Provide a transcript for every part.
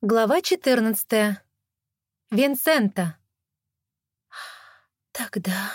Глава 14. Винсента. «Тогда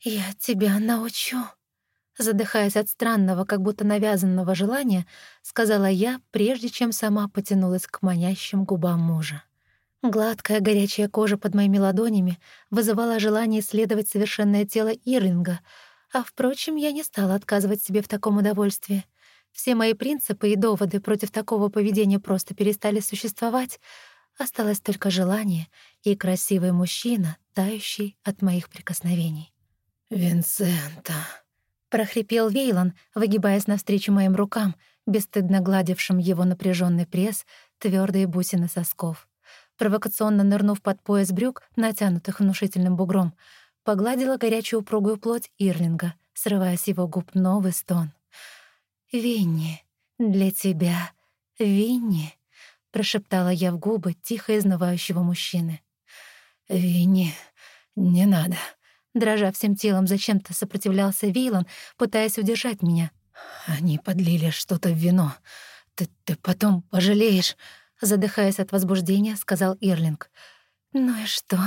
я тебя научу», — задыхаясь от странного, как будто навязанного желания, сказала я, прежде чем сама потянулась к манящим губам мужа. Гладкая горячая кожа под моими ладонями вызывала желание исследовать совершенное тело Ирлинга, а, впрочем, я не стала отказывать себе в таком удовольствии. Все мои принципы и доводы против такого поведения просто перестали существовать. Осталось только желание и красивый мужчина, тающий от моих прикосновений. «Винсента», — прохрипел Вейлон, выгибаясь навстречу моим рукам, бесстыдно гладившим его напряженный пресс, твердые бусины сосков. Провокационно нырнув под пояс брюк, натянутых внушительным бугром, погладила горячую упругую плоть Ирлинга, срывая с его губ новый стон. «Винни, для тебя, Винни», — прошептала я в губы тихо изнывающего мужчины. «Винни, не надо», — дрожа всем телом, зачем-то сопротивлялся Вейлон, пытаясь удержать меня. «Они подлили что-то в вино. Ты, ты потом пожалеешь», — задыхаясь от возбуждения, сказал Ирлинг. «Ну и что?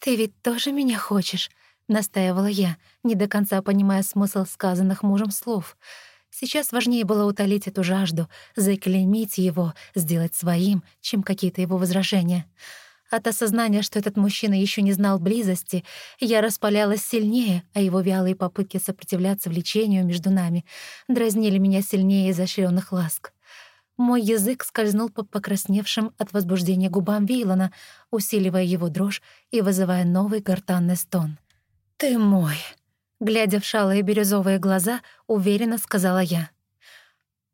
Ты ведь тоже меня хочешь?» — настаивала я, не до конца понимая смысл сказанных мужем слов — Сейчас важнее было утолить эту жажду, заклеймить его, сделать своим, чем какие-то его возражения. От осознания, что этот мужчина еще не знал близости, я распалялась сильнее, а его вялые попытки сопротивляться влечению между нами дразнили меня сильнее изощренных ласк. Мой язык скользнул по покрасневшим от возбуждения губам Вейлона, усиливая его дрожь и вызывая новый гортанный стон. «Ты мой!» Глядя в шалые бирюзовые глаза, уверенно сказала я.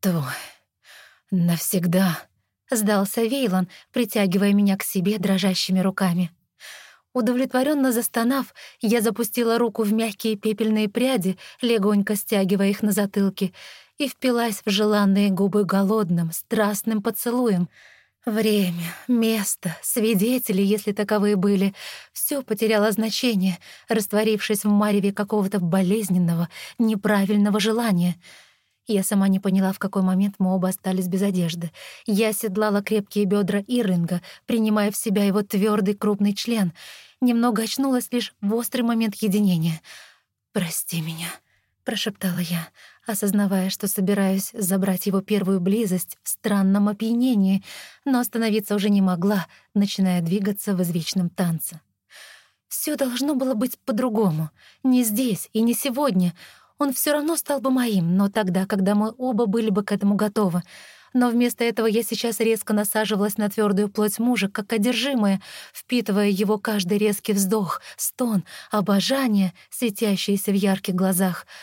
«Твой. Навсегда», — сдался Вейлон, притягивая меня к себе дрожащими руками. Удовлетворенно застонав, я запустила руку в мягкие пепельные пряди, легонько стягивая их на затылке, и впилась в желанные губы голодным, страстным поцелуем — Время, место, свидетели, если таковые были, все потеряло значение, растворившись в мареве какого-то болезненного, неправильного желания. Я сама не поняла, в какой момент мы оба остались без одежды. Я седлала крепкие бедра Иринга, принимая в себя его твердый крупный член. Немного очнулась лишь в острый момент единения. «Прости меня», — прошептала я, осознавая, что собираюсь забрать его первую близость в странном опьянении, но остановиться уже не могла, начиная двигаться в извечном танце. Все должно было быть по-другому. Не здесь и не сегодня. Он все равно стал бы моим, но тогда, когда мы оба были бы к этому готовы. Но вместо этого я сейчас резко насаживалась на твердую плоть мужа, как одержимая, впитывая его каждый резкий вздох, стон, обожание, светящееся в ярких глазах —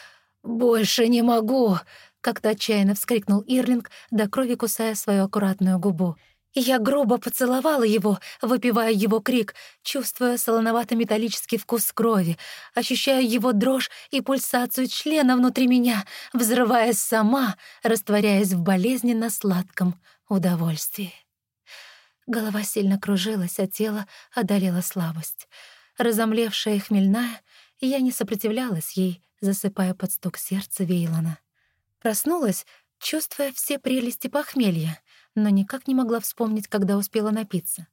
«Больше не могу!» — как-то отчаянно вскрикнул Ирлинг, до крови кусая свою аккуратную губу. Я грубо поцеловала его, выпивая его крик, чувствуя солоновато-металлический вкус крови, ощущая его дрожь и пульсацию члена внутри меня, взрываясь сама, растворяясь в болезненно-сладком удовольствии. Голова сильно кружилась, а тело одолела слабость. Разомлевшая и хмельная, я не сопротивлялась ей, засыпая под стук сердца Вейлона. Проснулась, чувствуя все прелести похмелья, но никак не могла вспомнить, когда успела напиться.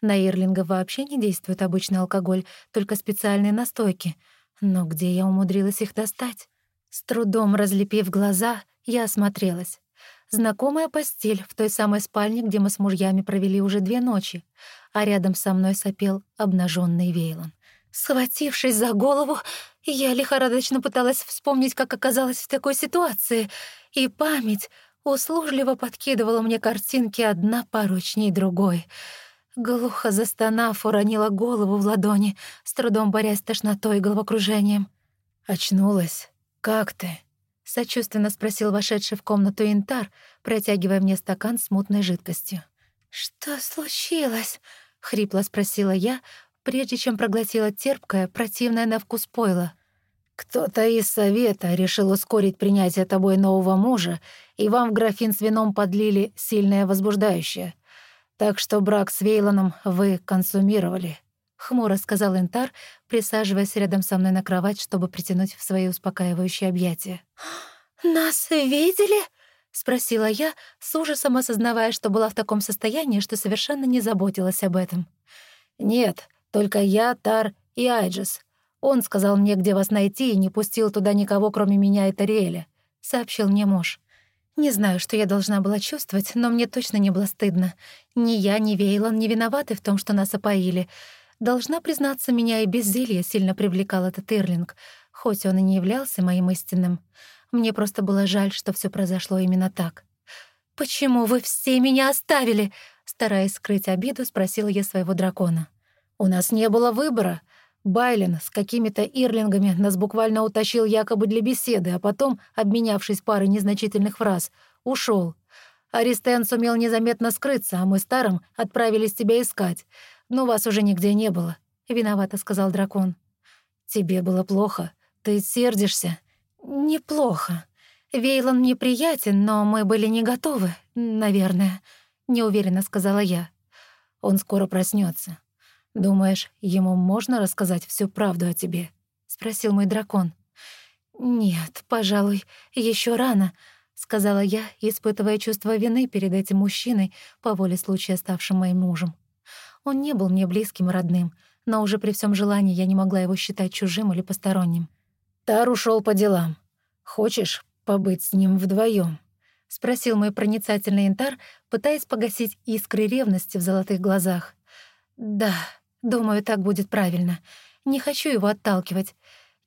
На Ирлинга вообще не действует обычный алкоголь, только специальные настойки. Но где я умудрилась их достать? С трудом разлепив глаза, я осмотрелась. Знакомая постель в той самой спальне, где мы с мужьями провели уже две ночи, а рядом со мной сопел обнаженный Вейлон. Схватившись за голову, я лихорадочно пыталась вспомнить, как оказалась в такой ситуации, и память услужливо подкидывала мне картинки одна поручней другой. Глухо застонав, уронила голову в ладони, с трудом борясь с тошнотой и головокружением. «Очнулась? Как ты?» — сочувственно спросил вошедший в комнату Интар, протягивая мне стакан с мутной жидкостью. «Что случилось?» — хрипло спросила я, прежде чем проглотила терпкое, противное на вкус пойло. «Кто-то из совета решил ускорить принятие тобой нового мужа, и вам в графин с вином подлили сильное возбуждающее. Так что брак с Вейлоном вы консумировали», — хмуро сказал Интар, присаживаясь рядом со мной на кровать, чтобы притянуть в свои успокаивающие объятия. «Нас видели?» — спросила я, с ужасом осознавая, что была в таком состоянии, что совершенно не заботилась об этом. «Нет, только я, Тар и Айджес. Он сказал мне, где вас найти, и не пустил туда никого, кроме меня и Тариэля», — сообщил мне муж. Не знаю, что я должна была чувствовать, но мне точно не было стыдно. Ни я, ни Вейлон не виноваты в том, что нас опоили. Должна признаться, меня и без зелья сильно привлекал этот Ирлинг, хоть он и не являлся моим истинным. Мне просто было жаль, что все произошло именно так. «Почему вы все меня оставили?» Стараясь скрыть обиду, спросила я своего дракона. «У нас не было выбора. Байлен с какими-то ирлингами нас буквально утащил якобы для беседы, а потом, обменявшись парой незначительных фраз, ушел. Аристен сумел незаметно скрыться, а мы с Таром отправились тебя искать. Но вас уже нигде не было», — виновато сказал дракон. «Тебе было плохо. Ты сердишься?» «Неплохо. Вейлон мне приятен, но мы были не готовы, наверное», — неуверенно сказала я. «Он скоро проснется. «Думаешь, ему можно рассказать всю правду о тебе?» — спросил мой дракон. «Нет, пожалуй, еще рано», — сказала я, испытывая чувство вины перед этим мужчиной, по воле случая ставшим моим мужем. Он не был мне близким и родным, но уже при всем желании я не могла его считать чужим или посторонним. «Тар ушел по делам. Хочешь побыть с ним вдвоем? спросил мой проницательный янтар, пытаясь погасить искры ревности в золотых глазах. «Да», Думаю, так будет правильно. Не хочу его отталкивать.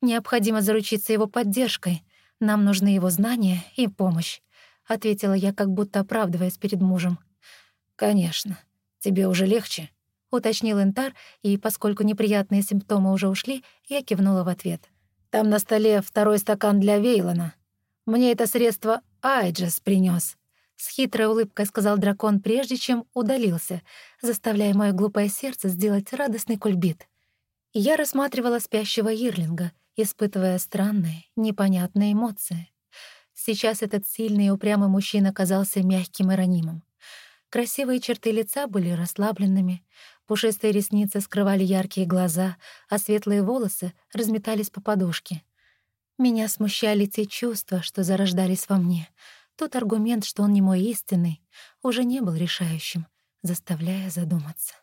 Необходимо заручиться его поддержкой. Нам нужны его знания и помощь», — ответила я, как будто оправдываясь перед мужем. «Конечно. Тебе уже легче?» — уточнил Интар, и, поскольку неприятные симптомы уже ушли, я кивнула в ответ. «Там на столе второй стакан для Вейлона. Мне это средство Айджес принес. С хитрой улыбкой сказал дракон, прежде чем удалился, заставляя мое глупое сердце сделать радостный кульбит. Я рассматривала спящего Ирлинга, испытывая странные, непонятные эмоции. Сейчас этот сильный и упрямый мужчина казался мягким и ранимым. Красивые черты лица были расслабленными, пушистые ресницы скрывали яркие глаза, а светлые волосы разметались по подушке. Меня смущали те чувства, что зарождались во мне — тот аргумент, что он не мой истинный, уже не был решающим, заставляя задуматься.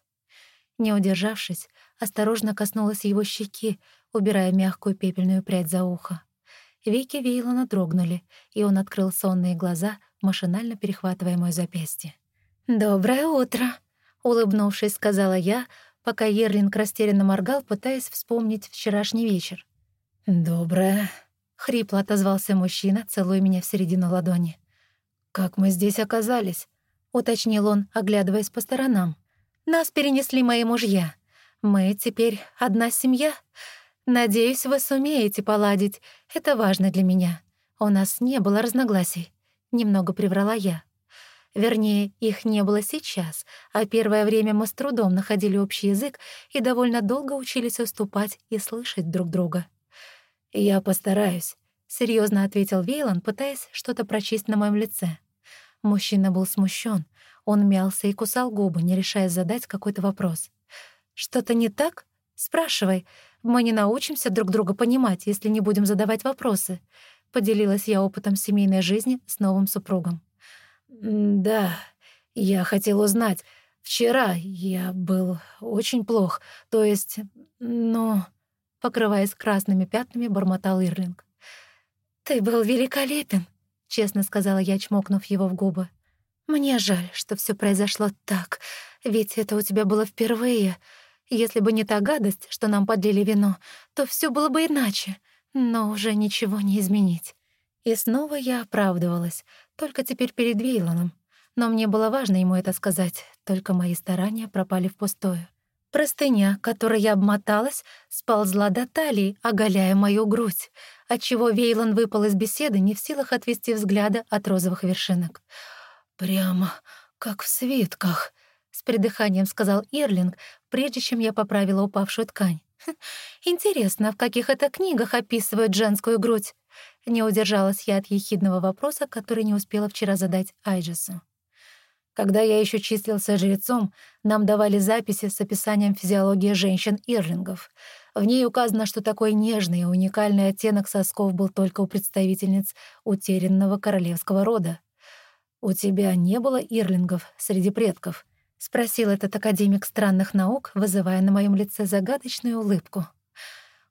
Не удержавшись, осторожно коснулась его щеки, убирая мягкую пепельную прядь за ухо. Веки Вейлона дрогнули, и он открыл сонные глаза, машинально перехватывая мой запястье. «Доброе утро!» — улыбнувшись, сказала я, пока Ерлинг растерянно моргал, пытаясь вспомнить вчерашний вечер. «Доброе!» — хрипло отозвался мужчина, целуя меня в середину ладони. «Как мы здесь оказались?» — уточнил он, оглядываясь по сторонам. «Нас перенесли мои мужья. Мы теперь одна семья. Надеюсь, вы сумеете поладить. Это важно для меня. У нас не было разногласий». Немного приврала я. Вернее, их не было сейчас, а первое время мы с трудом находили общий язык и довольно долго учились уступать и слышать друг друга. «Я постараюсь», серьезно ответил Вейлон, пытаясь что-то прочесть на моем лице. Мужчина был смущен. Он мялся и кусал губы, не решаясь задать какой-то вопрос. «Что-то не так? Спрашивай. Мы не научимся друг друга понимать, если не будем задавать вопросы». Поделилась я опытом семейной жизни с новым супругом. «Да, я хотел узнать. Вчера я был очень плох, то есть, ну...» Покрываясь красными пятнами, бормотал Ирлинг. «Ты был великолепен», — честно сказала я, чмокнув его в губы. «Мне жаль, что все произошло так, ведь это у тебя было впервые. Если бы не та гадость, что нам подлили вино, то все было бы иначе, но уже ничего не изменить». И снова я оправдывалась, только теперь перед Вейлоном. Но мне было важно ему это сказать, только мои старания пропали впустую. Простыня, которой я обмоталась, сползла до талии, оголяя мою грудь, отчего Вейлон выпал из беседы, не в силах отвести взгляда от розовых вершинок. «Прямо как в свитках», — с придыханием сказал Ирлинг, прежде чем я поправила упавшую ткань. «Хм, «Интересно, в каких это книгах описывают женскую грудь?» Не удержалась я от ехидного вопроса, который не успела вчера задать Айджесу. Когда я еще числился жрецом, нам давали записи с описанием физиологии женщин-ирлингов. В ней указано, что такой нежный и уникальный оттенок сосков был только у представительниц утерянного королевского рода. «У тебя не было ирлингов среди предков?» — спросил этот академик странных наук, вызывая на моем лице загадочную улыбку.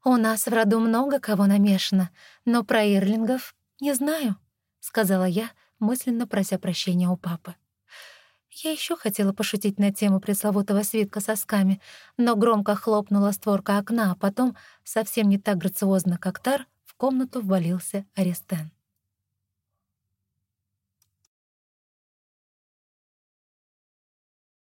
«У нас в роду много кого намешано, но про ирлингов не знаю», — сказала я, мысленно прося прощения у папы. Я еще хотела пошутить на тему пресловутого свитка сосками, но громко хлопнула створка окна, а потом, совсем не так грациозно, как Тар, в комнату ввалился Аристен.